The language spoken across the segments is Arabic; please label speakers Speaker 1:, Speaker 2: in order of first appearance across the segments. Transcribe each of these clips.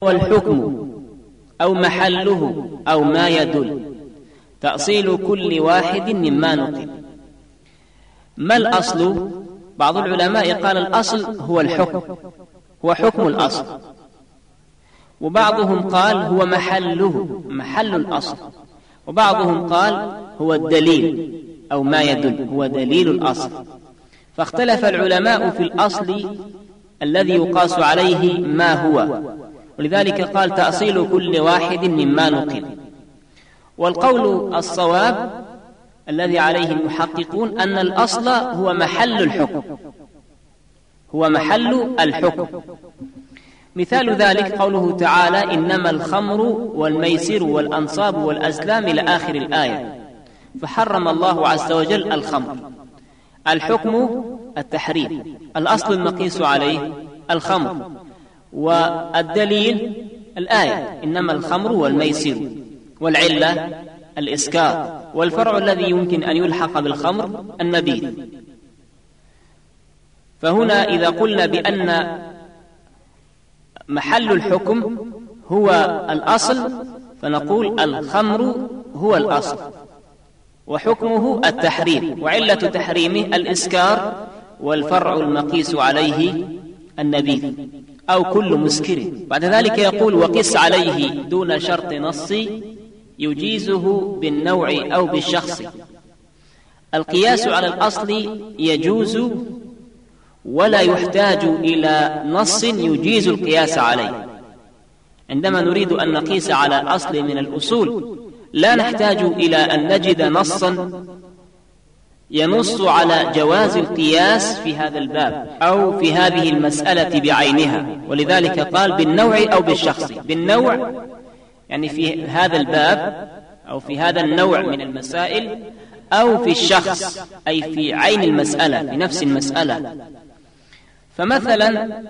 Speaker 1: والحكم أو محله أو ما يدل. تأصيل كل واحد مما نقل. ما الأصل؟ بعض العلماء قال الأصل هو الحكم هو حكم الأصل. وبعضهم قال هو محله محل الأصل. وبعضهم قال هو الدليل أو ما يدل هو دليل الأصل. فاختلف العلماء في الأصل الذي يقاس عليه ما هو. ولذلك قال تأصيل كل واحد مما نقل. والقول الصواب الذي عليه المحققون أن الأصل هو محل الحكم. هو محل الحكم. مثال ذلك قوله تعالى إنما الخمر والميسر والأنصاب والأزلام إلى آخر الآية. فحرم الله عز وجل الخمر. الحكم التحريم. الأصل المقيس عليه الخمر. والدليل الآية إنما الخمر والميسر والعلة الإسكار والفرع الذي يمكن أن يلحق بالخمر النبيذ فهنا إذا قلنا بأن محل الحكم هو الأصل فنقول الخمر هو الأصل وحكمه التحريم وعلة تحريمه الإسكار والفرع المقيس عليه النبيذ أو كل مسكر. بعد ذلك يقول وقس عليه دون شرط نص يجيزه بالنوع أو بالشخص. القياس على الأصل يجوز ولا يحتاج إلى نص يجيز القياس عليه. عندما نريد أن نقيس على أصل من الأصول لا نحتاج إلى أن نجد نصا ينص على جواز القياس في هذا الباب أو في هذه المسألة بعينها. ولذلك قال بالنوع أو بالشخص. بالنوع يعني في هذا الباب أو في هذا النوع من المسائل أو في الشخص أي في عين المسألة في نفس المسألة. فمثلا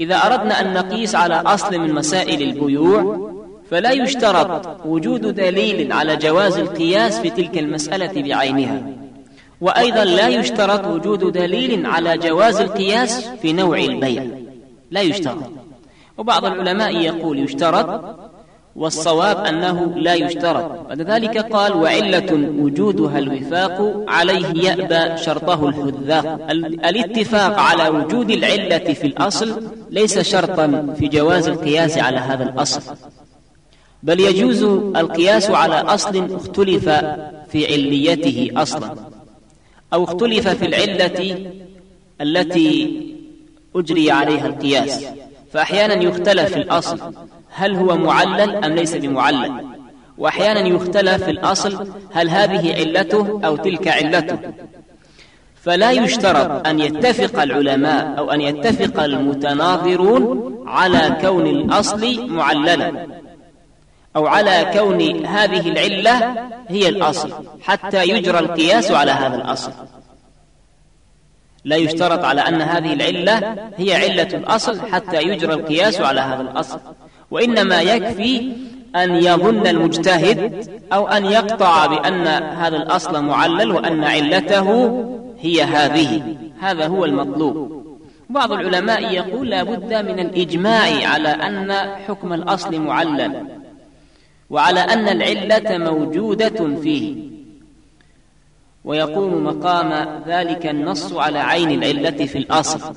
Speaker 1: إذا أردنا أن نقيس على أصل من مسائل البيوع فلا يشترط وجود دليل على جواز القياس في تلك المسألة بعينها. وأيضا لا يشترط وجود دليل على جواز القياس في نوع البيع. لا يشترط. وبعض العلماء يقول يشترط والصواب أنه لا يشترط. بعد ذلك قال وعلة وجودها الوفاق عليه يأبى شرطه الحذاق. الاتفاق على وجود العلة في الأصل ليس شرطا في جواز القياس على هذا الأصل. بل يجوز القياس على أصل اختلف في عليته أصلا. أو اختلف في العلة التي أجري عليها القياس. فأحيانا يختلف في الأصل هل هو معلل أم ليس بمعلل. وأحيانا يختلف في الأصل هل هذه علته أو تلك علته. فلا يشترط أن يتفق العلماء أو أن يتفق المتناظرون على كون الأصل معللا. أو على كون هذه العلة هي الأصل حتى يجرى القياس على هذا الأصل. لا يشترط على أن هذه العلة هي علة الأصل حتى يجرى القياس على هذا الأصل. وإنما يكفي أن يظن المجتهد أو أن يقطع بأن هذا الأصل معلل وأن علته هي هذه. هذا هو المطلوب. بعض العلماء يقول لا بد من الإجماع على أن حكم الأصل معلل. وعلى أن العلة موجودة فيه. ويقوم مقام ذلك النص على عين العلة في الأصل.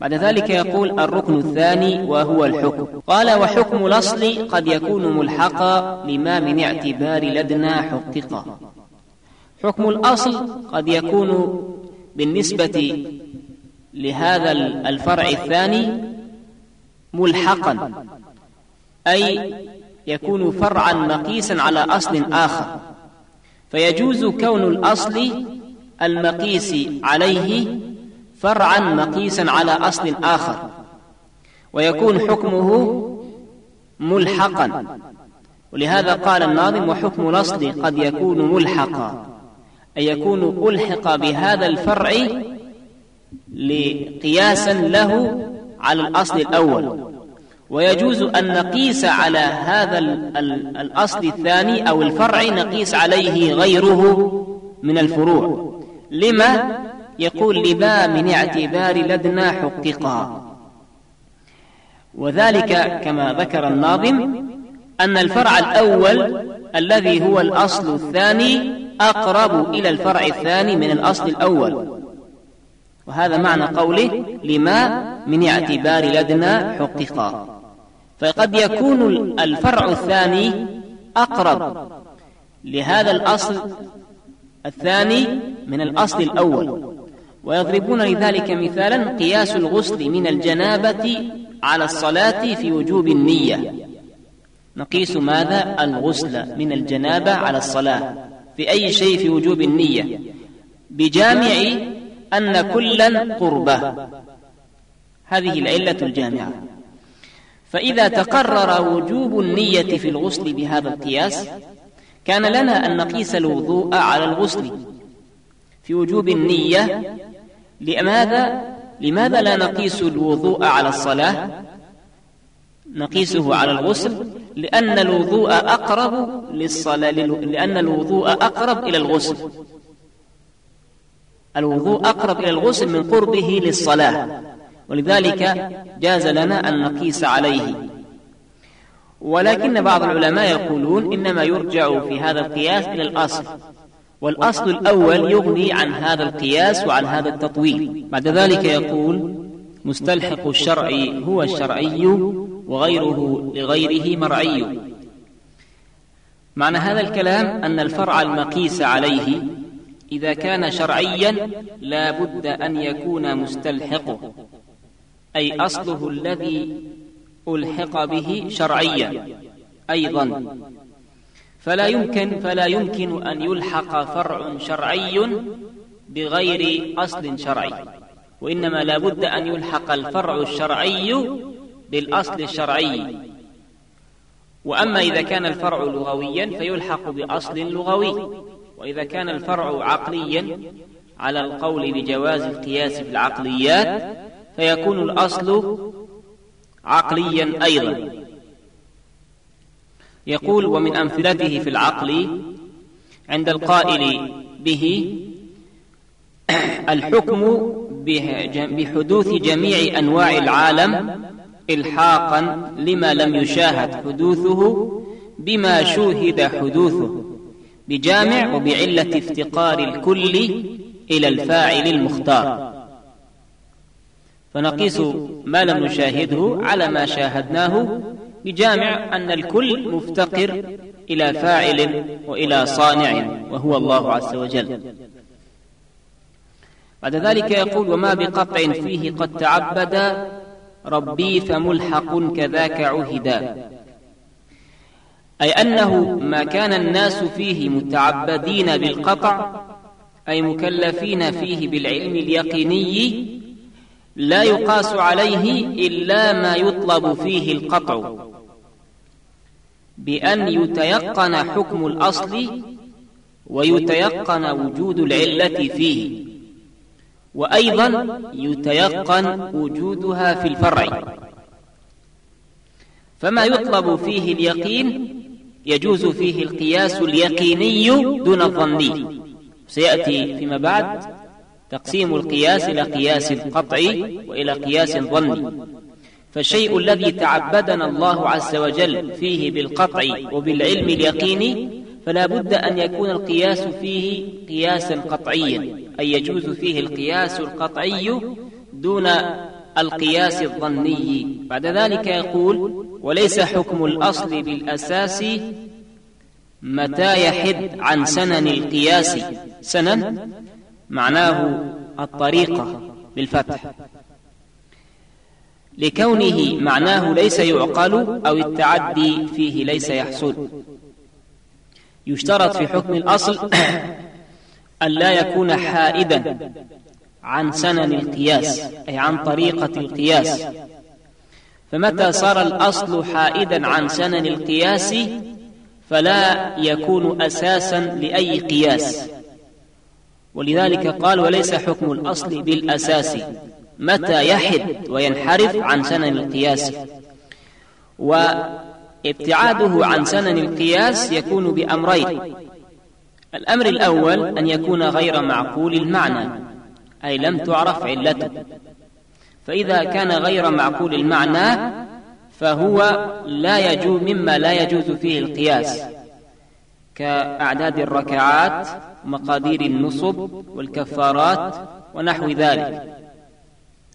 Speaker 1: بعد ذلك يقول الركن الثاني وهو الحكم. قال وحكم الأصل قد يكون ملحقا لما من اعتبار لدنا حققا. حكم الأصل قد يكون بالنسبة لهذا الفرع الثاني ملحقا. أي يكون فرعا مقيسا على أصل آخر. فيجوز كون الأصل المقيس عليه فرعا مقيسا على أصل آخر. ويكون حكمه ملحقا. ولهذا قال الناظم وحكم الأصل قد يكون ملحقا. أي يكون ألحق بهذا الفرع لقياسا له على الأصل الأول. ويجوز أن نقيس على هذا الأصل الثاني أو الفرع نقيس عليه غيره من الفروع. لما؟ يقول لما من اعتبار لدنا حققا. وذلك كما ذكر الناظم أن الفرع الأول الذي هو الأصل الثاني أقرب إلى الفرع الثاني من الأصل الأول. وهذا معنى قوله لما من اعتبار لدنا حققا. فقد يكون الفرع الثاني أقرب. لهذا الأصل الثاني من الأصل الأول. ويضربون لذلك مثالا قياس الغسل من الجنابة على الصلاة في وجوب النية. نقيس ماذا؟ الغسل من الجنابة على الصلاة في أي شيء في وجوب النية. بجامع أن كلا قربة. هذه العلة الجامعة. فإذا تقرر وجوب النية في الغسل بهذا القياس كان لنا أن نقيس الوضوء على الغسل في وجوب النية. لماذا؟ لماذا لا نقيس الوضوء على الصلاة؟ نقيسه على الغسل لأن الوضوء أقرب للصلاة لأن الوضوء أقرب إلى الغسل. الوضوء أقرب إلى الغسل من قربه للصلاة. ولذلك جاز لنا أن نقيس عليه. ولكن بعض العلماء يقولون إنما يرجع في هذا القياس إلى الأصل. والأصل الأول يغني عن هذا القياس وعن هذا التطويل. بعد ذلك يقول مستلحق الشرع هو الشرعي وغيره لغيره مرعي. معنى هذا الكلام أن الفرع المقيس عليه إذا كان شرعيا لا بد أن يكون مستلحقه. أي أصله الذي ألحق به شرعيا. أيضا. فلا يمكن فلا يمكن أن يلحق فرع شرعي بغير أصل شرعي. وإنما لا بد أن يلحق الفرع الشرعي بالأصل الشرعي. وأما إذا كان الفرع لغويا فيلحق بأصل لغوي. وإذا كان الفرع عقليا على القول بجواز القياس في العقليات فيكون الأصل عقليا أيضا. يقول ومن أمثلته في العقل عند القائل به الحكم بحدوث جميع أنواع العالم إلحاقا لما لم يشاهد حدوثه بما شوهد حدوثه بجامع وبعلة افتقار الكل إلى الفاعل المختار. فنقيس ما لم نشاهده على ما شاهدناه بجامع أن الكل مفتقر إلى فاعل وإلى صانع وهو الله عز وجل. بعد ذلك يقول وما بقطع فيه قد تعبد ربي فملحق كذاك عهدا. أي أنه ما كان الناس فيه متعبدين بالقطع أي مكلفين فيه بالعلم اليقيني لا يقاس عليه إلا ما يطلب فيه القطع. بأن يتيقن حكم الأصل ويتيقن وجود العلة فيه. وأيضا يتيقن وجودها في الفرع. فما يطلب فيه اليقين يجوز فيه القياس اليقيني دون الظني. سيأتي فيما بعد. تقسيم القياس إلى قياس قطعي وإلى قياس ظني فالشيء الذي تعبدنا الله عز وجل فيه بالقطع وبالعلم اليقيني فلا بد أن يكون القياس فيه قياسا قطعيا أي يجوز فيه القياس القطعي دون القياس الظني. بعد ذلك يقول وليس حكم الأصل بالأساس متى يحد عن سنن القياس. سنن معناه الطريقة بالفتح. لكونه معناه ليس يعقل أو التعدي فيه ليس يحصل. يشترط في حكم الأصل أن لا يكون حائدا عن سنن القياس أي عن طريقة القياس. فمتى صار الأصل حائدا عن سنن القياس فلا يكون أساسا لأي قياس. ولذلك قال وليس حكم الأصل بالأساس. متى يحد وينحرف عن سنن القياس. وابتعاده عن سنن القياس يكون بأمرين. الأمر الأول أن يكون غير معقول المعنى أي لم تعرف علته. فإذا كان غير معقول المعنى فهو لا يجوز مما لا يجوز فيه القياس. كأعداد الركعات ومقادير النصب والكفارات ونحو ذلك.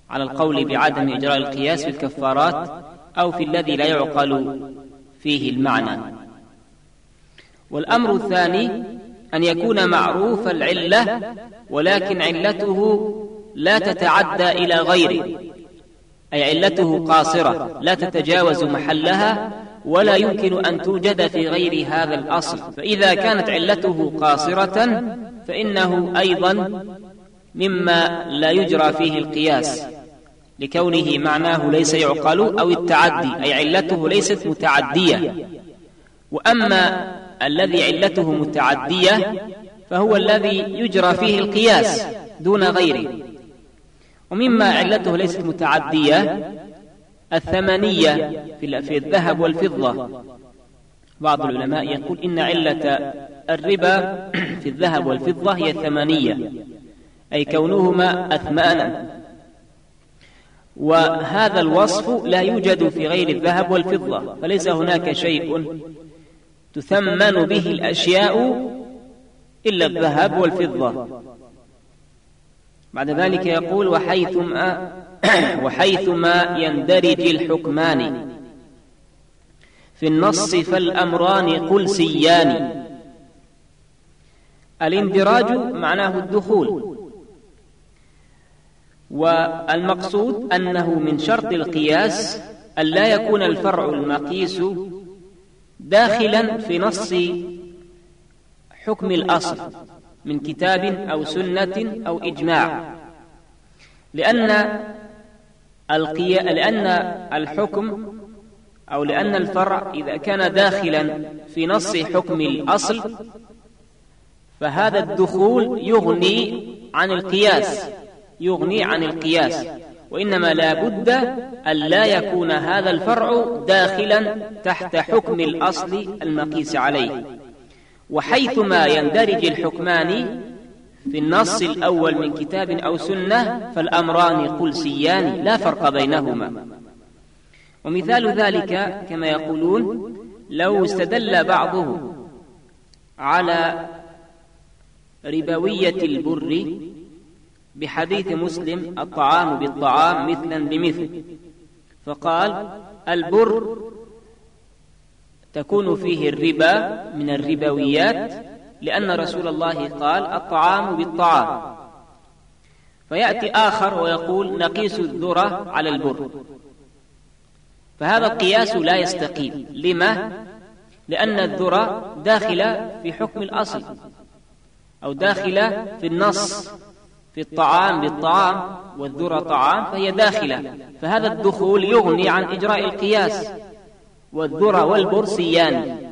Speaker 1: على القول بعدم إجراء القياس في الكفارات أو في الذي لا يعقل فيه المعنى. والأمر الثاني أن يكون معروف العلة ولكن علته لا تتعدى إلى غيره أي علته قاصرة لا تتجاوز محلها ولا يمكن أن توجد في غير هذا الأصل. فإذا كانت علته قاصرة فإنه أيضا مما لا يجرى فيه القياس لكونه معناه ليس يعقل أو التعدي أي علته ليست متعدية. وأما الذي علته متعدية فهو الذي يجرى فيه القياس دون غيره. ومما علته ليست متعدية الثمنية في الذهب والفضة. بعض العلماء يقول إن علة الربا في الذهب والفضة هي الثمنية أي كونهما أثمانا. وهذا الوصف لا يوجد في غير الذهب والفضة فليس هناك شيء تثمن به الأشياء إلا الذهب والفضة. بعد ذلك يقول وحيثما وحيثما يندرج الحكمان. في النص فالأمران قلسيان الإندراج معناه الدخول. والمقصود أنه من شرط القياس أن لا يكون الفرع المقيس داخلا في نص حكم الأصل من كتاب أو سنة أو إجماع. لأن ألقي... لأن الحكم أو لأن الفرع إذا كان داخلا في نص حكم الأصل فهذا الدخول يغني عن القياس يغني عن القياس وإنما لا بد أن لا يكون هذا الفرع داخلا تحت حكم الأصل المقيس عليه. وحيثما يندرج الحكمان في النص الأول من كتاب أو سنة فالأمران قلسيان لا فرق بينهما. ومثال ذلك كما يقولون لو استدل بعضه على ربوية البر بحديث مسلم الطعام بالطعام مثلا بمثل فقال البر تكون فيه الربا من الربويات لأن رسول الله قال الطعام بالطعام. فيأتي آخر ويقول نقيس الذرة على البر. فهذا القياس لا يستقيم. لما؟ لأن الذرة داخلة في حكم الأصل أو داخلة في النص في الطعام بالطعام والذرة طعام فهي داخلة. فهذا الدخول يغني عن إجراء القياس. والذرة والبرسيان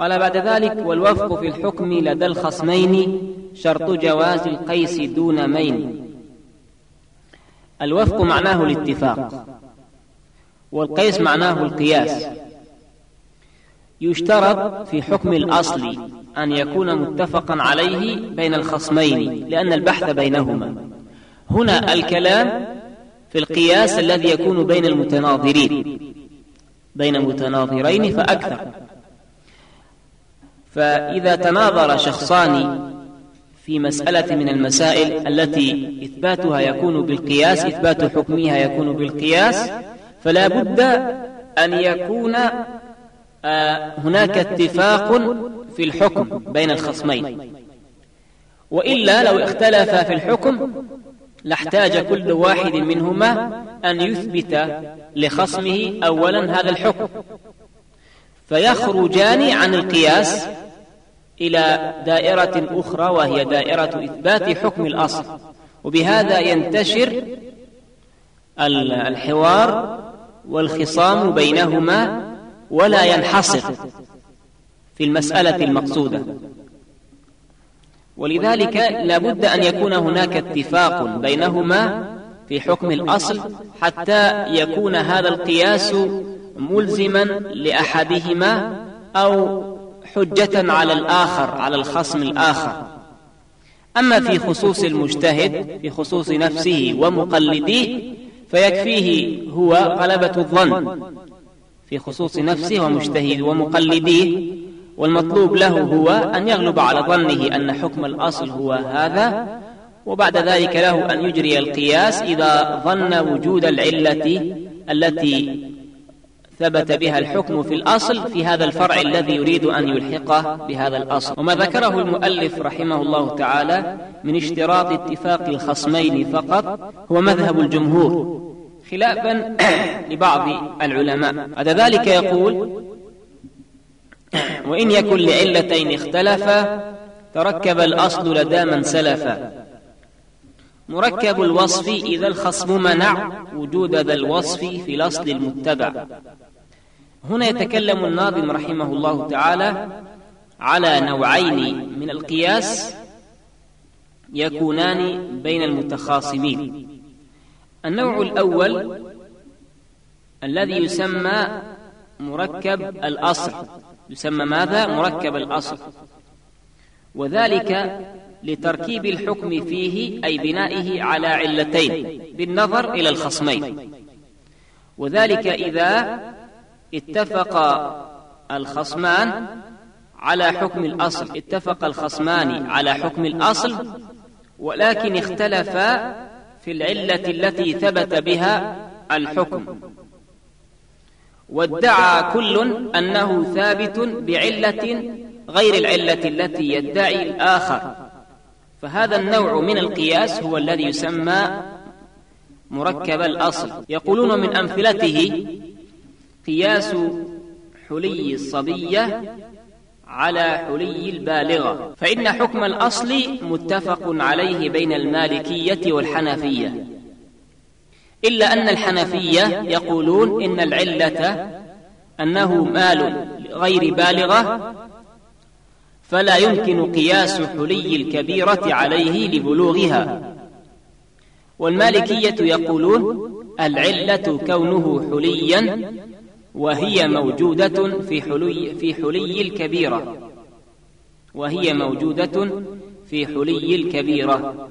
Speaker 1: قال بعد ذلك والوفق في الحكم لدى الخصمين شرط جواز القيس دون مين. الوفق معناه الاتفاق والقيس معناه القياس. يشترط في حكم الأصل أن يكون متفقا عليه بين الخصمين لأن البحث بينهما. هنا الكلام في القياس الذي يكون بين المتناظرين. بين متناظرين فأكثر. فإذا تناظر شخصان في مسألة من المسائل التي إثباتها يكون بالقياس إثبات حكمها يكون بالقياس فلا بد أن يكون آه، هناك اتفاق في الحكم بين الخصمين. وإلا لو اختلف في الحكم لاحتاج كل واحد منهما أن يثبت لخصمه أولا هذا الحكم. فيخرجان عن القياس إلى دائرة أخرى وهي دائرة إثبات حكم الأصل. وبهذا ينتشر الحوار والخصام بينهما ولا ينحصر في المسألة المقصودة. ولذلك لابد أن يكون هناك اتفاق بينهما في حكم الأصل حتى يكون هذا القياس ملزما لأحدهما أو حجة على الآخر على الخصم الآخر. أما في خصوص المجتهد في خصوص نفسه ومقلديه فيكفيه هو غلبة الظن. في خصوص نفسه ومجتهد ومقلديه والمطلوب له هو أن يغلب على ظنه أن حكم الأصل هو هذا وبعد ذلك له أن يجري القياس إذا ظن وجود العلة التي ثبت بها الحكم في الأصل في هذا الفرع الذي يريد أن يلحقه بهذا الأصل. وما ذكره المؤلف رحمه الله تعالى من اشتراط اتفاق الخصمين فقط هو مذهب الجمهور خلافا لبعض العلماء. بعد ذلك يقول وإن يكن لعلتين اختلفا تركب الأصل لدى من سلفا. مركب الوصف إذا الخصم منع وجود ذا الوصف في الأصل المتبع. هنا يتكلم الناظم رحمه الله تعالى على نوعين من القياس يكونان بين المتخاصمين. النوع الأول الذي يسمى مركب الأصل. يسمى ماذا؟ مركب الأصل. وذلك لتركيب الحكم فيه أي بنائه على علتين. بالنظر إلى الخصمين. وذلك إذا اتفق الخصمان على حكم الأصل اتفق الخصمان على حكم الأصل ولكن اختلفا في العلة التي ثبت بها الحكم. وادعى كل أنه ثابت بعلة غير العلة التي يدعي الآخر. فهذا النوع من القياس هو الذي يسمى مركب الأصل. يقولون من أمثلته قياس حلي الصبية على حلي البالغة. فإن حكم الأصل متفق عليه بين المالكية والحنفية. إلا أن الحنفية يقولون إن العلة أنه مال غير بالغة فلا يمكن قياس حلي الكبيرة عليه لبلوغها. والمالكية يقولون العلة كونه حليا وهي موجودة في حلي, في حلي الكبيرة. وهي موجودة في حلي الكبيرة.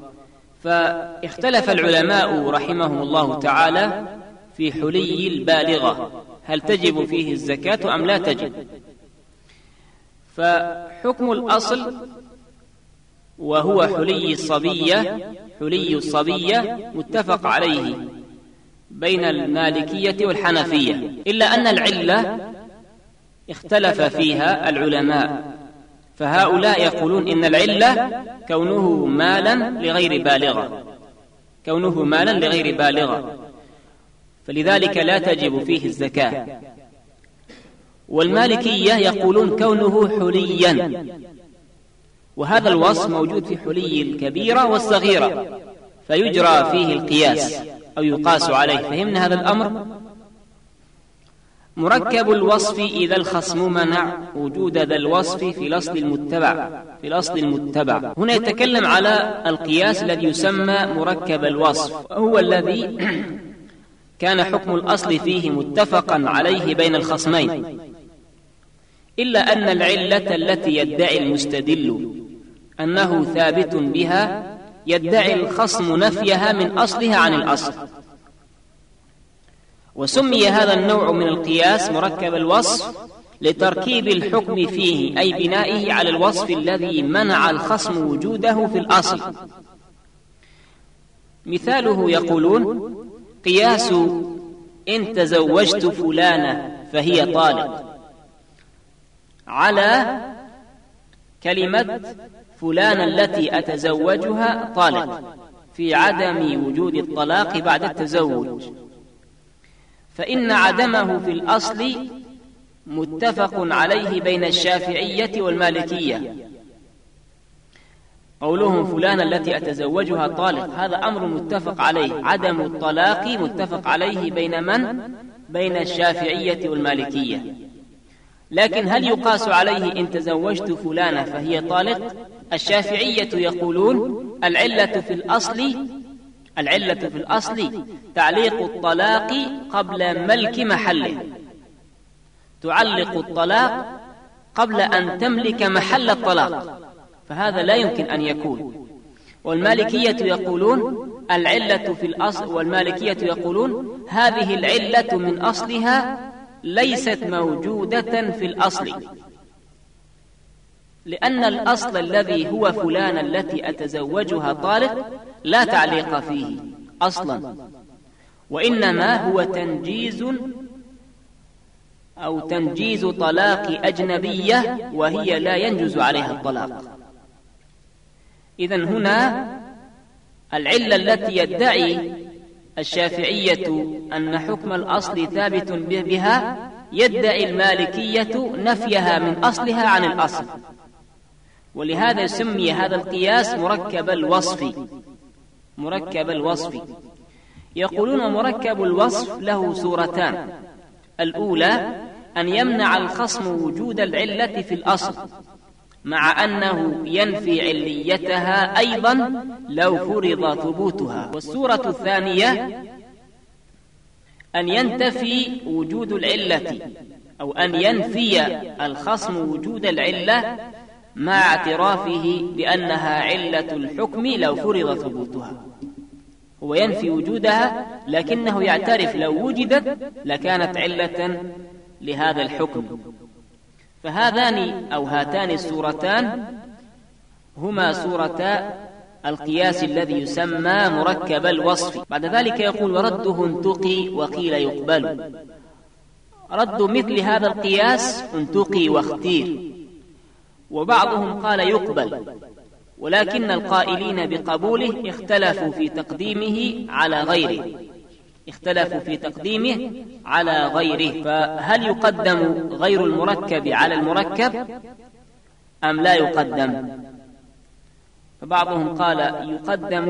Speaker 1: فاختلف العلماء رحمهم الله تعالى في حلي البالغة. هل تجب فيه الزكاة أم لا تجب؟ فحكم الأصل وهو حلي الصبية حلي الصبية متفق عليه. بين المالكية والحنفية إلا أن العلة اختلف فيها العلماء فهؤلاء يقولون إن العلة كونه مالا لغير بالغة كونه مالا لغير بالغة فلذلك لا تجب فيه الزكاة. والمالكية يقولون كونه حليا وهذا الوصف موجود في حلي الكبيرة والصغيرة فيجرى فيه القياس. أو يقاس عليه. فهمنا هذا الأمر؟ مركب الوصف إذا الخصم منع وجود ذا الوصف في الأصل المتبع. في الأصل المتبع. هنا يتكلم على القياس الذي يسمى مركب الوصف. هو الذي كان حكم الأصل فيه متفقا عليه بين الخصمين. إلا أن العلة التي يدعي المستدل أنه ثابت بها يدعي الخصم نفيها من أصلها عن الأصل. وسمي هذا النوع من القياس مركب الوصف لتركيب الحكم فيه أي بنائه على الوصف الذي منع الخصم وجوده في الأصل. مثاله يقولون قياس إن تزوجت فلانة فهي طالق. على كلمة فلانة التي أتزوجها طالق في عدم وجود الطلاق بعد التزوج. فإن عدمه في الأصل متفق عليه بين الشافعية والمالكية. قولهم فلانة التي أتزوجها طالق هذا أمر متفق عليه. عدم الطلاق متفق عليه بين من؟ بين الشافعية والمالكية. لكن هل يقاس عليه إن تزوجت فلانة فهي طالق؟ الشافعية يقولون العلة في الأصل العلة في الأصل تعليق الطلاق قبل ملك محله. تعلق الطلاق قبل أن تملك محل الطلاق فهذا لا يمكن أن يكون. والمالكية يقولون العلة في الأصل والمالكية يقولون هذه العلة من أصلها ليست موجودة في الأصل. لأن الأصل الذي هو فلان التي أتزوجها طالق لا تعليق فيه أصلا. وإنما هو تنجيز أو تنجيز طلاق أجنبية وهي لا ينجز عليها الطلاق. إذا هنا العلة التي يدعي الشافعية أن حكم الأصل ثابت بها يدعي المالكية نفيها من أصلها عن الأصل. ولهذا سمي هذا القياس مركب الوصف. مركب الوصف. يقولون مركب الوصف له صورتان. الأولى أن يمنع الخصم وجود العلة في الأصل مع أنه ينفي عليتها أيضا لو فرض ثبوتها. والصورة الثانية أن ينتفي وجود العلة أو أن ينفي الخصم وجود العلة مع اعترافه بأنها علة الحكم لو فرض ثبوتها. هو ينفي وجودها لكنه يعترف لو وجدت لكانت علة لهذا الحكم. فهذان أو هاتان السورتان هما سورتا القياس الذي يسمى مركب الوصف. بعد ذلك يقول ورده انتقي وقيل يقبل رد مثل هذا القياس انتقي واختير. وبعضهم قال يقبل. ولكن القائلين بقبوله اختلفوا في تقديمه على غيره. اختلفوا في تقديمه على غيره. فهل يقدم غير المركب على المركب أم لا يقدم؟ فبعضهم قال يقدم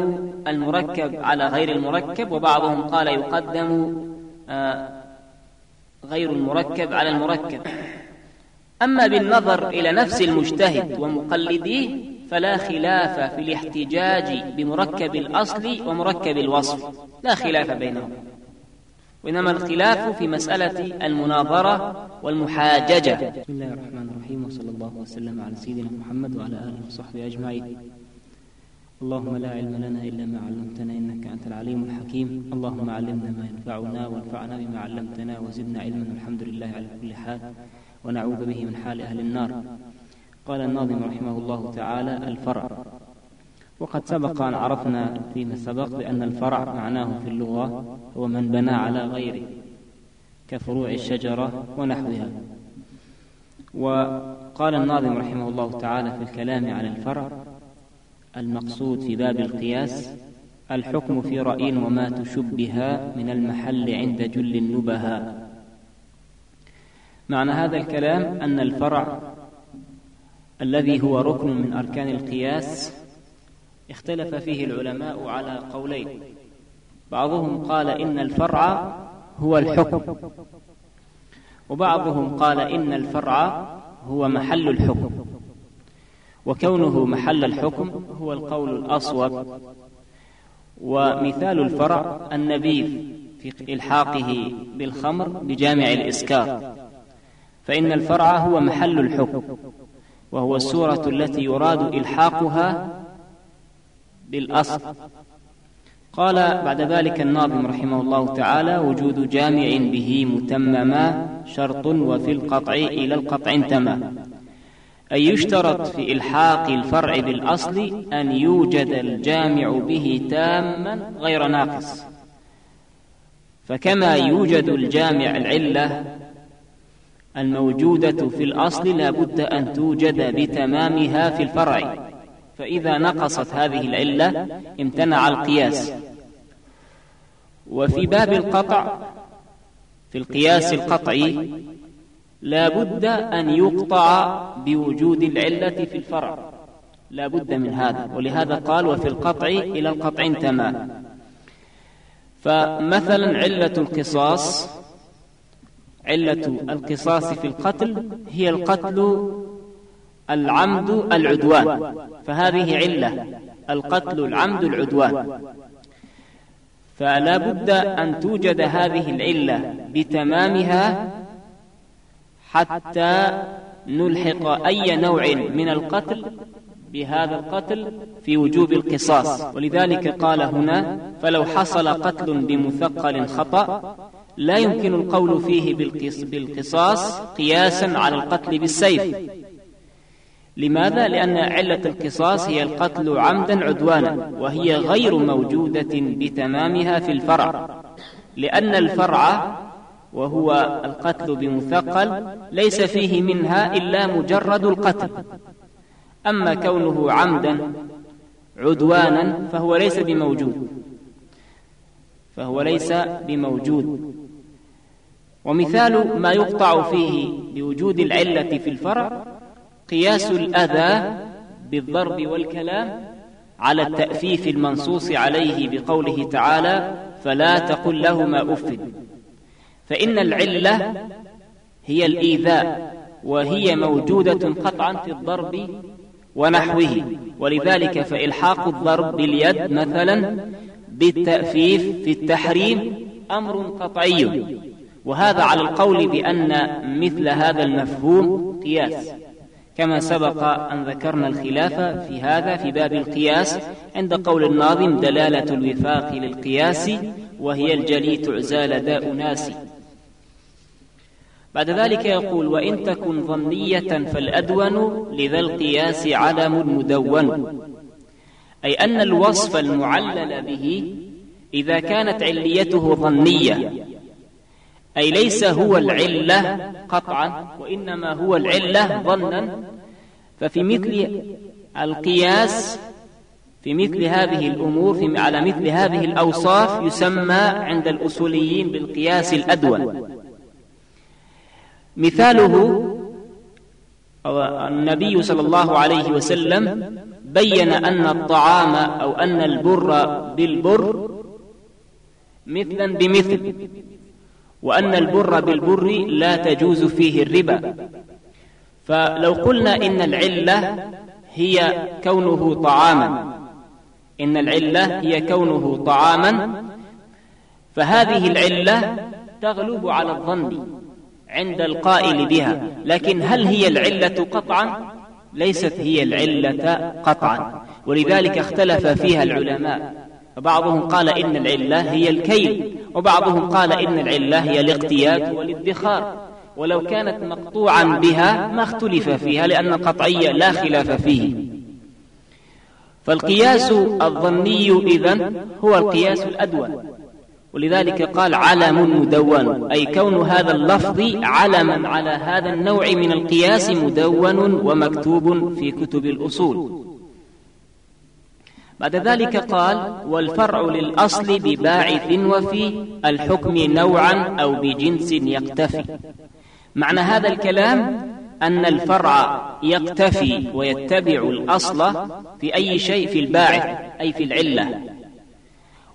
Speaker 1: المركب على غير المركب وبعضهم قال يقدم آه، غير المركب على المركب. أما بالنظر إلى نفس المجتهد ومقلديه فلا خلاف في الاحتجاج بمركب الأصل ومركب الوصف. لا خلاف بينهم. وإنما الخلاف في مسألة المناظرة والمحاججة.
Speaker 2: بسم الله الرحمن الرحيم وصلى الله وسلم على سيدنا محمد وعلى آله وصحبه أجمعين. اللهم لا علم لنا إلا ما علمتنا إنك أنت العليم الحكيم. اللهم علمنا ما ينفعنا وانفعنا بما علمتنا وزدنا علما والحمد لله على كل حال. ونعوذ به من حال أهل النار. قال الناظم رحمه الله تعالى الفرع. وقد سبق أن عرفنا فيما سبق بأن الفرع معناه في اللغة هو من بنى على غيره كفروع الشجرة ونحوها. وقال الناظم رحمه الله تعالى في الكلام على الفرع المقصود في باب القياس الحكم في رأي وما تشبه من المحل عند جل النبهاء. معنى هذا الكلام أن الفرع الذي هو ركن من أركان القياس اختلف فيه العلماء على قولين. بعضهم قال إن الفرع هو الحكم وبعضهم قال إن الفرع هو محل الحكم وكونه محل الحكم هو القول الأصوب. ومثال الفرع النبيذ في إلحاقه بالخمر بجامع الإسكار. فإن الفرع هو محل الحكم وهو السورة التي يراد إلحاقها بالأصل. قال بعد ذلك الناظم رحمه الله تعالى وجود جامع به متمما شرط وفي القطع إلى القطع انتمى أي يشترط في إلحاق الفرع بالأصل أن يوجد الجامع به تاما غير ناقص. فكما يوجد الجامع العلة الموجودة في الأصل لا بد أن توجد بتمامها في الفرع فإذا نقصت هذه العلة امتنع القياس. وفي باب القطع في القياس القطعي لا بد أن يقطع بوجود العلة في الفرع. لا بد من هذا ولهذا قال وفي القطع إلى القطع تمام فمثلا علة القصاص علة القصاص في القتل هي القتل العمد العدوان. فهذه علة. القتل العمد العدوان. فلا بد أن توجد هذه العلة بتمامها حتى نلحق أي نوع من القتل.
Speaker 1: بهذا القتل في وجوب القصاص. ولذلك قال هنا فلو حصل قتل بمثقل خطأ لا يمكن القول فيه بالقصاص قياسا على القتل بالسيف. لماذا؟ لأن علة القصاص هي القتل عمدا عدوانا وهي غير موجودة بتمامها في الفرع. لأن الفرع وهو القتل بمثقل ليس فيه منها إلا مجرد القتل. أما كونه عمدا عدوانا فهو ليس بموجود. فهو ليس بموجود. ومثال ما يقطع فيه بوجود العلة في الفرع قياس الأذى بالضرب والكلام على التأفيف المنصوص عليه بقوله تعالى فلا تقل لهما أف. فإن العلة هي الإيذاء وهي موجودة قطعا في الضرب ونحوه. ولذلك فإلحاق الضرب باليد مثلا بالتأفيف في التحريم أمر قطعي. وهذا على القول بأن مثل هذا المفهوم قياس. كما سبق أن ذكرنا الخلاف في هذا في باب القياس عند قول الناظم دلالة الوفاق للقياس وهي الجلي تعزال داء ناس. بعد ذلك يقول وإن تكن ظنية فالأدون لذا القياس علم مدون أي أن الوصف المعلل به إذا كانت عليته ظنية أي ليس هو العلة قطعا وإنما هو العلة ظنا. ففي مثل القياس في مثل هذه الأمور في على مثل هذه الأوصاف يسمى عند الأصوليين بالقياس الأدون مثاله النبي صلى الله عليه وسلم بين أن الطعام أو أن البر بالبر مثلا بمثل. وأن البر بالبر لا تجوز فيه الربا. فلو قلنا إن العلة هي كونه طعاما. إن العلة هي كونه طعاما. فهذه العلة تغلب على الظن عند القائل بها. لكن هل هي العلة قطعا؟ ليست هي العلة قطعا. ولذلك اختلف فيها العلماء. فبعضهم قال إن العلة هي الكيل. وبعضهم قال إن العلة هي الاقتياد والادخار. ولو كانت مقطوعا بها ما اختلف فيها لأن القطعية لا خلاف فيه. فالقياس الظني إذن هو القياس الأدون ولذلك قال علم مدون أي كون هذا اللفظ علما على هذا النوع من القياس مدون ومكتوب في كتب الأصول. بعد ذلك قال والفرع للأصل بباعث وفي الحكم نوعا أو بجنس يقتفي. معنى هذا الكلام أن الفرع يقتفي ويتبع الأصل في أي شيء في الباعث أي في العلة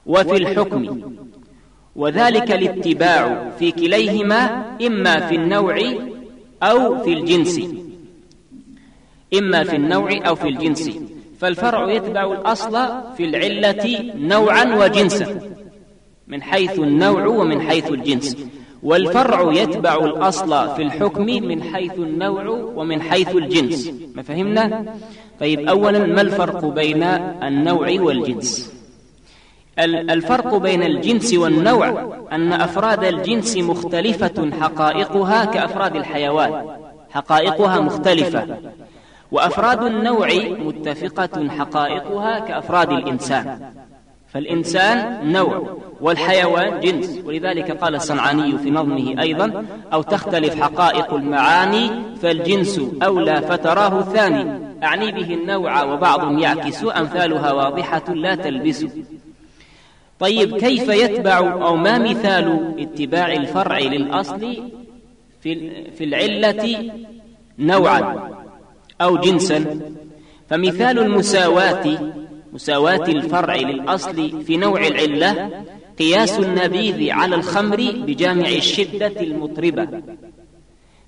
Speaker 1: وفي الحكم. وذلك الاتباع في كليهما إما في النوع أو في الجنس. إما في النوع أو في الجنس. فالفرع يتبع الأصل في العلة نوعا وجنسا من حيث النوع ومن حيث الجنس. والفرع يتبع الأصل في الحكم من حيث النوع ومن حيث الجنس. ما فهمنا؟ طيب أولا ما الفرق بين النوع والجنس؟ الفرق بين الجنس والنوع أن أفراد الجنس مختلفة حقائقها كأفراد الحيوان. حقائقها مختلفة. وأفراد النوع متفقة حقائقها كأفراد الإنسان. فالإنسان نوع والحيوان جنس. ولذلك قال الصنعاني في نظمه أيضا أو تختلف حقائق المعاني فالجنس أولى فتراه ثاني أعني به النوع وبعض يعكس أمثالها واضحة لا تلبس. طيب كيف يتبع أو ما مثال اتباع الفرع للأصل في العلة نوعا؟ أو جنسا. فمثال المساواة مساواة الفرع للأصل في نوع العلة قياس النبيذ على الخمر بجامع الشدة المطربة.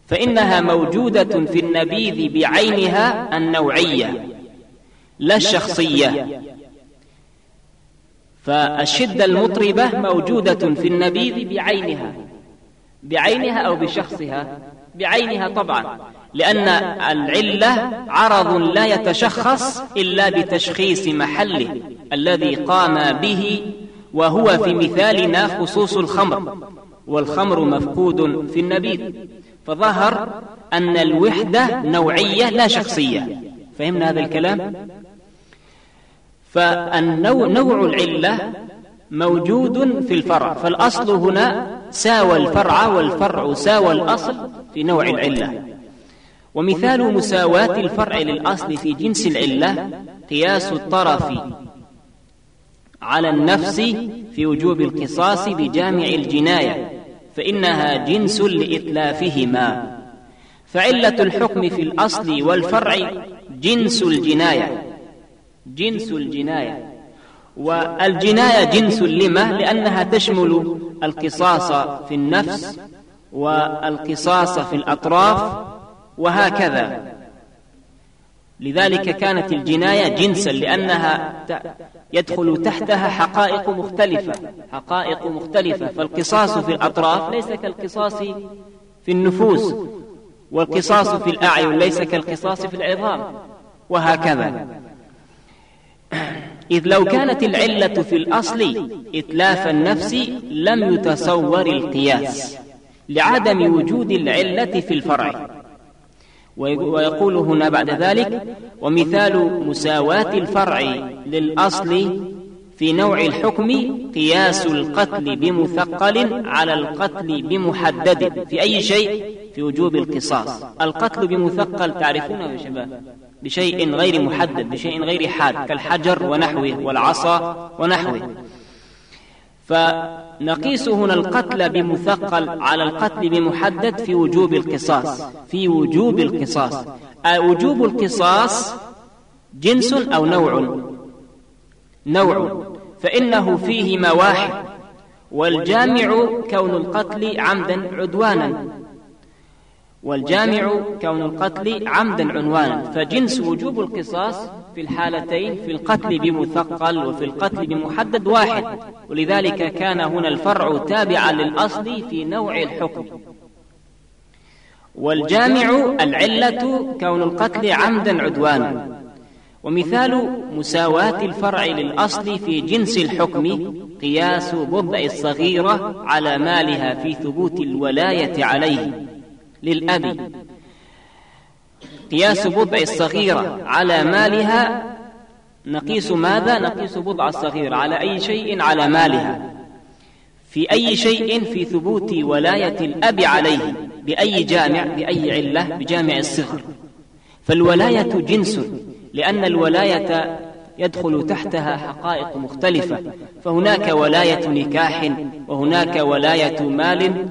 Speaker 1: فإنها موجودة في النبيذ بعينها النوعية لا الشخصية فالشدة المطربة موجودة في النبيذ بعينها. بعينها أو بشخصها؟ بعينها طبعا. لأن العلة عرض لا يتشخص إلا بتشخيص محله الذي قام به وهو في مثالنا خصوص الخمر والخمر مفقود في النبيذ. فظهر أن الوحدة نوعية لا شخصية. فهمنا هذا الكلام؟ فالنوع نوع العلة موجود في الفرع. فالأصل هنا ساوى الفرع والفرع ساوى الأصل في نوع العلة. ومثال مساواة الفرع للأصل في جنس العلة قياس الطرف على النفس في وجوب القصاص بجامع الجناية فإنها جنس لإتلافهما. فعلة الحكم في الأصل والفرع جنس الجناية. جنس الجناية. والجناية جنس لما؟ لأنها تشمل القصاص في النفس والقصاص في الأطراف وهكذا. لذلك كانت الجناية جنسا لأنها يدخل تحتها حقائق مختلفة. حقائق مختلفة. فالقصاص في الأطراف ليس كالقصاص في النفوس. والقصاص في الأعين ليس كالقصاص في العظام. وهكذا. إذ لو كانت العلة في الأصل إتلاف النفس لم يتصور القياس. لعدم وجود العلة في الفرع. ويقول هنا بعد ذلك ومثال مساواة الفرع للأصل في نوع الحكم قياس القتل بمثقل على القتل بمحدد في أي شيء؟ في وجوب القصاص. القتل بمثقل تعرفونه يا شباب؟ بشيء غير محدد بشيء غير حاد كالحجر ونحوه والعصا ونحوه. فنقيس هنا القتل بمثقل على القتل بمحدد في وجوب القصاص في وجوب القصاص. وجوب القصاص جنس أو نوع؟ نوع. فإنه فيهما واحد والجامع كون القتل عمدا عدوانا. والجامع كون القتل عمدا عنوانا. فجنس وجوب القصاص في الحالتين في القتل بمثقل وفي القتل بمحدد واحد. ولذلك كان هنا الفرع تابعا للأصل في نوع الحكم. والجامع العلة كون القتل عمدا عدوانا. ومثال مساواة الفرع للأصل في جنس الحكم قياس بضع الصغيرة على مالها في ثبوت الولاية عليه للأب. قياس بضع الصغيرة على مالها نقيس ماذا؟ نقيس بضع الصغيرة على أي شيء؟ على مالها. في أي شيء في ثبوت ولاية الأب عليه؟ بأي جامع؟ بأي علة؟ بجامع الصغر. فالولاية جنس لأن الولاية يدخل تحتها حقائق مختلفة. فهناك ولاية نكاح وهناك ولاية مال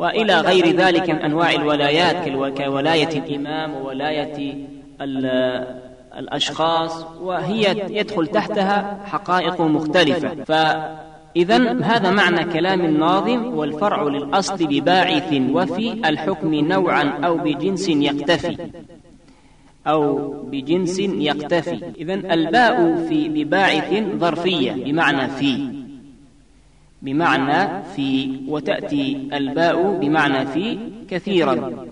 Speaker 1: وإلى غير ذلك من أنواع الولايات كولاية الإمام وولاية الأشخاص وهي يدخل تحتها حقائق مختلفة. فإذا هذا معنى كلام الناظم والفرع للأصل بباعث وفي الحكم نوعا أو بجنس يقتفي. أو بجنس يقتفي. إذا الباء في بباعث ظرفية بمعنى في. بمعنى في وتأتي الباء بمعنى في كثيرا.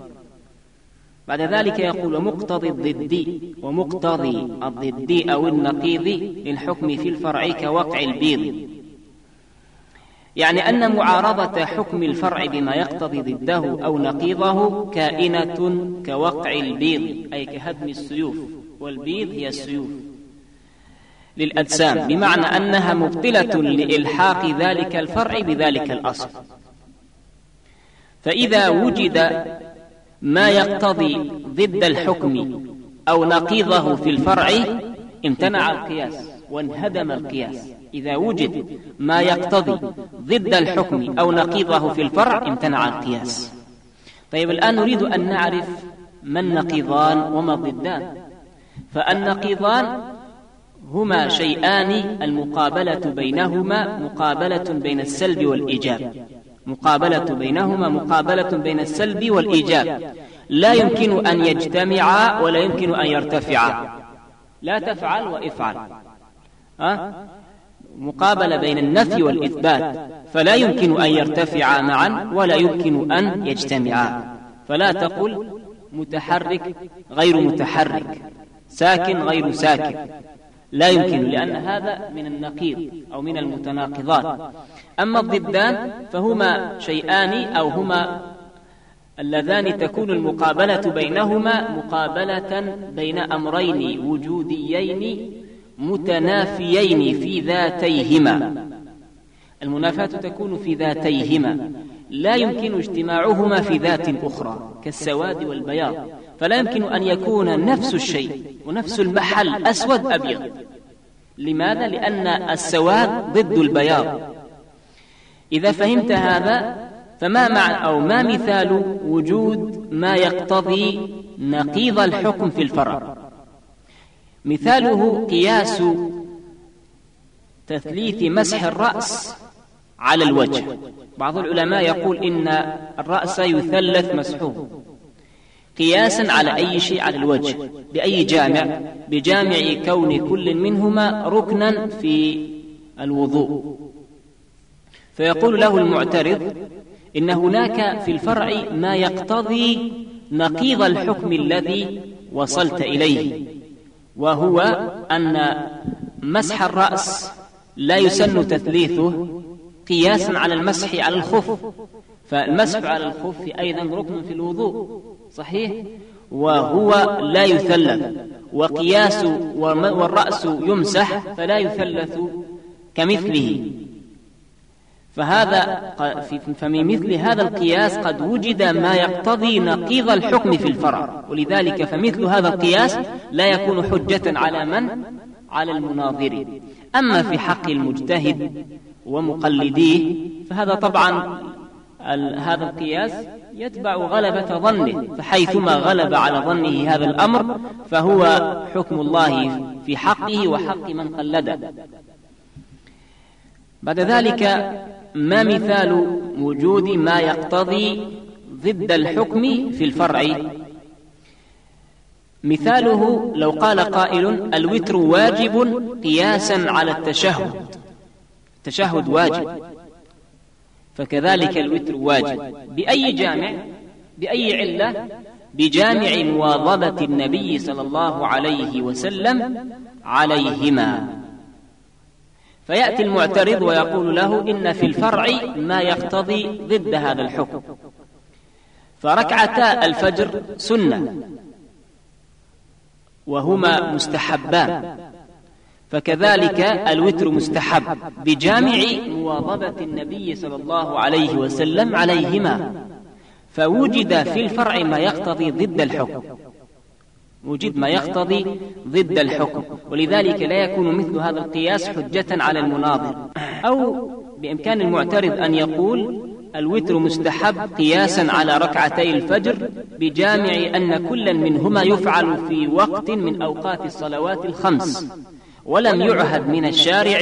Speaker 1: بعد ذلك يقول مقتضي الضد ومقتضي الضد أو النقيض للحكم في الفرع كوقع البيض. يعني أن معارضة حكم الفرع بما يقتضي ضده أو نقيضه كائنة كوقع البيض أي كهدم السيوف والبيض هي السيوف. للأجسام بمعنى أنها مبطلة لإلحاق ذلك الفرع بذلك الأصل. فإذا وجد ما يقتضي ضد الحكم أو نقيضه في الفرع امتنع القياس وانهدم القياس. إذا وجد ما يقتضي ضد الحكم أو نقيضه في الفرع امتنع القياس. طيب الآن نريد أن نعرف ما النقيضان وما الضدان. فالنقيضان هما شيئان المقابلة بينهما مقابلة بين السلب والإيجاب. مقابلة بينهما مقابلة بين السلب والإيجاب. لا يمكن أن يجتمعا ولا يمكن أن يرتفعا. لا تفعل وافعل. أه؟ مقابلة بين النفي والإثبات. فلا يمكن أن يرتفعا معا ولا يمكن أن يجتمعا. فلا تقل متحرك غير متحرك. ساكن غير ساكن. لا يمكن لأن هذا من النقيض أو من المتناقضات. أما الضدان فهما شيئان أو هما اللذان تكون المقابلة بينهما مقابلة بين أمرين وجوديين متنافيين في ذاتيهما. المنافاة تكون في ذاتيهما. لا يمكن اجتماعهما في ذات أخرى كالسواد والبياض. فلا يمكن أن يكون نفس الشيء ونفس المحل أسود أبيض. لماذا؟ لأن السواد ضد البياض. إذا فهمت هذا فما مع أو ما مثال وجود ما يقتضي نقيض الحكم في الفرع؟ مثاله قياس تثليث مسح الرأس على الوجه. بعض العلماء يقول إن الرأس يثلث مسحوه قياسا على أي شيء على الوجه بأي جامع بجامع كون كل منهما ركنا في الوضوء. فيقول له المعترض إن هناك في الفرع ما يقتضي نقيض الحكم الذي وصلت إليه وهو أن مسح الرأس لا يسن تثليثه قياسا على المسح على الخف. فالمسح على الخف أيضا ركن في الوضوء صحيح؟ وهو لا يثلث وقياس والرأس يمسح فلا يثلث كمثله. فهذا فمن مثل هذا القياس قد وجد ما يقتضي نقيض الحكم في الفرع. ولذلك فمثل هذا القياس لا يكون حجة على من؟ على المناظر. أما في حق المجتهد ومقلديه فهذا طبعا هذا القياس يتبع غلبة ظنه فحيثما غلب على ظنه هذا الأمر فهو حكم الله في حقه وحق من قلده. بعد ذلك ما مثال وجود ما يقتضي ضد الحكم في الفرع؟ مثاله لو قال قائل الوتر واجب قياسا على التشهد. التشهد واجب. فكذلك الوتر واجب. بأي جامع؟ بأي علة؟ بجامع مواظبة النبي صلى الله عليه وسلم عليهما. فيأتي المعترض ويقول له إن في الفرع ما يقتضي ضد هذا الحكم. فركعتا الفجر سنة. وهما مستحبان. فكذلك الوتر مستحب بجامع مواظبة النبي صلى الله عليه وسلم عليهما. فوجد في الفرع ما يقتضي ضد الحكم. وجد ما يقتضي ضد الحكم. ولذلك لا يكون مثل هذا القياس حجة على المناظر. أو بإمكان المعترض أن يقول الوتر مستحب قياسا على ركعتي الفجر بجامع أن كلا منهما يفعل في وقت من أوقات الصلوات الخمس. ولم يعهد من الشارع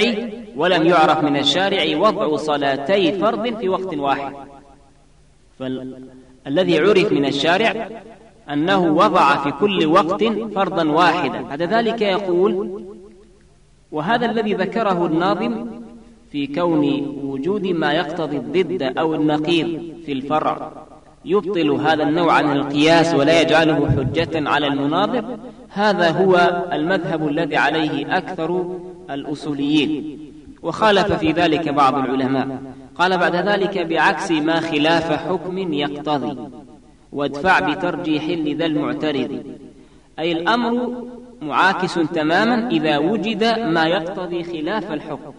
Speaker 1: ولم يعرف من الشارع وضع صلاتي فرض في وقت واحد. فالذي عرف من الشارع أنه وضع في كل وقت فرضا واحدا. بعد ذلك يقول وهذا الذي ذكره الناظم في كون وجود ما يقتضي الضد أو النقيض في الفرع. يبطل هذا النوع من القياس ولا يجعله حجة على المناظر. هذا هو المذهب الذي عليه أكثر الأصوليين وخالف في ذلك بعض العلماء. قال بعد ذلك بعكس ما خلاف حكم يقتضي وادفع بترجيح لذا المعترض. أي الأمر معاكس تماما إذا وجد ما يقتضي خلاف الحكم.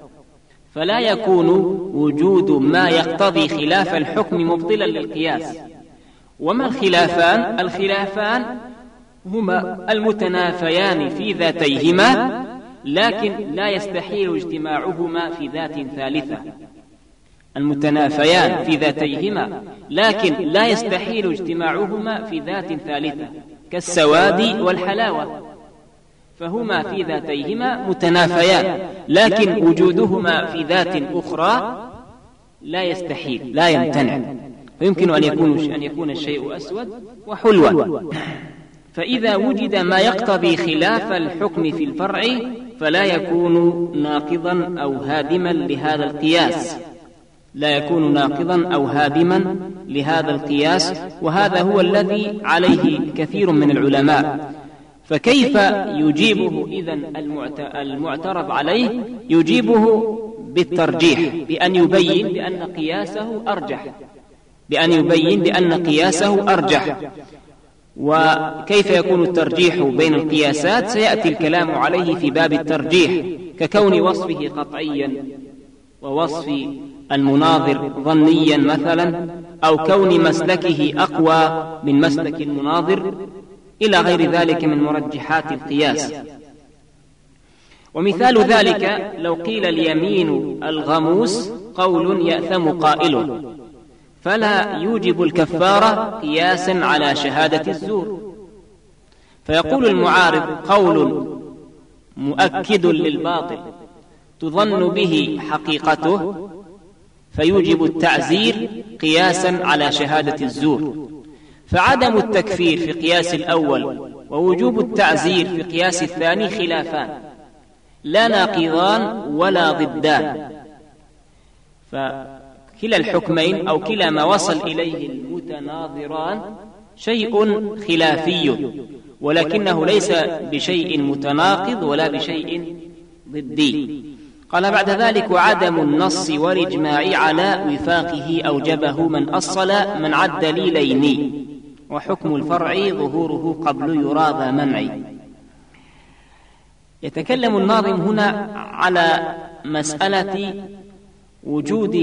Speaker 1: فلا يكون وجود ما يقتضي خلاف الحكم مبطلا للقياس. وما الخلافان؟ الخلافان هما المتنافيان في ذاتيهما لكن لا يستحيل اجتماعهما في ذات ثالثة. المتنافيان في ذاتيهما لكن لا يستحيل اجتماعهما في ذات ثالثة كالسواد والحلاوة. فهما في ذاتيهما متنافيان لكن وجودهما في ذات أخرى لا يستحيل لا يمتنع. فيمكن أن يكون الشيء أسود وحلوا. فإذا وجد ما يقتضي خلاف الحكم في الفرع فلا يكون ناقضا أو هادما لهذا القياس. لا يكون ناقضا أو هادما لهذا القياس وهذا هو الذي عليه كثير من العلماء. فكيف يجيبه إذا المعترض عليه؟ يجيبه بالترجيح بأن يبين بأن قياسه أرجح. بأن يبين بأن قياسه أرجح. وكيف يكون الترجيح بين القياسات؟ سيأتي الكلام عليه في باب الترجيح ككون وصفه قطعيا ووصف المناظر ظنيا مثلا أو كون مسلكه أقوى من مسلك المناظر إلى غير ذلك من مرجحات القياس. ومثال ذلك لو قيل اليمين الغموس قول يأثم قائله فلا يوجب الكفارة قياسا على شهادة الزور. فيقول المعارض قول مؤكد للباطل تظن به حقيقته. فيوجب التعزير قياسا على شهادة الزور. فعدم التكفير في قياس الأول ووجوب التعزير في قياس الثاني خلافان. لا ناقضان ولا ضدان. فكلا الحكمين أو كلا ما وصل إليه المتناظران شيء خلافي. ولكنه ليس بشيء متناقض ولا بشيء ضدي. قال بعد ذلك وعدم النص والإجماع على وفاقه أوجبه من أصل من عد دليلين وحكم الفرع ظهوره قبل يرى منعي. يتكلم الناظم هنا على مسألة وجود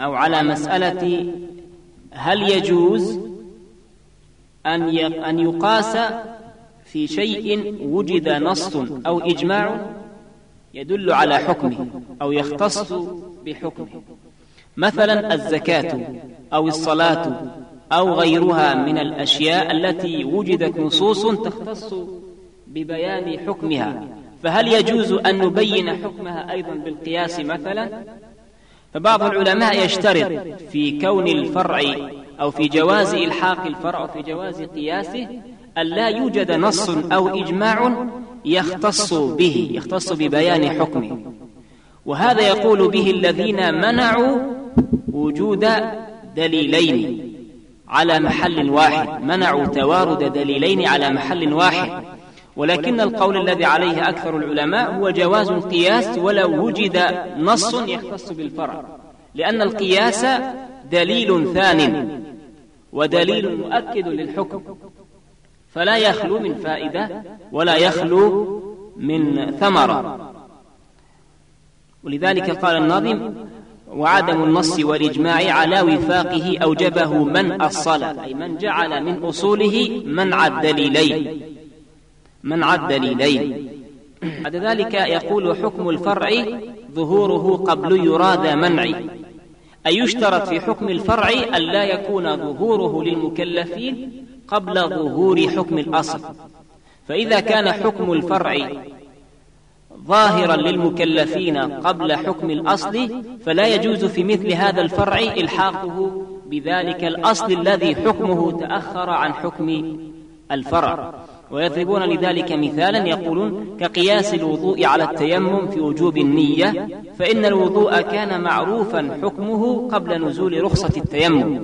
Speaker 1: أو على مسألة هل يجوز أن أن يقاس في شيء وجد نص أو إجماع يدل على حكمه أو يختص بحكمه؟ مثلا الزكاة أو الصلاة أو غيرها من الأشياء التي وجدت نصوص تختص ببيان حكمها فهل يجوز أن نبين حكمها أيضا بالقياس مثلا؟ فبعض العلماء يشترط في كون الفرع أو في جواز إلحاق الفرع في جواز قياسه أن لا يوجد نص أو إجماع يختص به يختص ببيان حكمه. وهذا يقول به الذين منعوا وجود دليلين على محل واحد. منعوا توارد دليلين على محل واحد. ولكن القول الذي عليه أكثر العلماء هو جواز القياس ولو وجد نص يختص بالفرع. لأن القياس دليل ثان ودليل مؤكد للحكم. فلا يخلو من فائدة ولا يخلو من ثمرة. ولذلك قال الناظم وعدم النص والإجماع على وفاقه أوجبه من أصل أي من جعل من أصوله منع الدليلين. منع الدليلين بعد ذلك يقول حكم الفرع ظهوره قبل يراد منع. أي يشترط في حكم الفرع ألا يكون ظهوره للمكلفين قبل ظهور حكم الأصل. فإذا كان حكم الفرع ظاهرا للمكلفين قبل حكم الأصل فلا يجوز في مثل هذا الفرع إلحاقه بذلك الأصل الذي حكمه تأخر عن حكم الفرع. ويضربون لذلك مثالا يقولون كقياس الوضوء على التيمم في وجوب النية فإن الوضوء كان معروفا حكمه قبل نزول رخصة التيمم.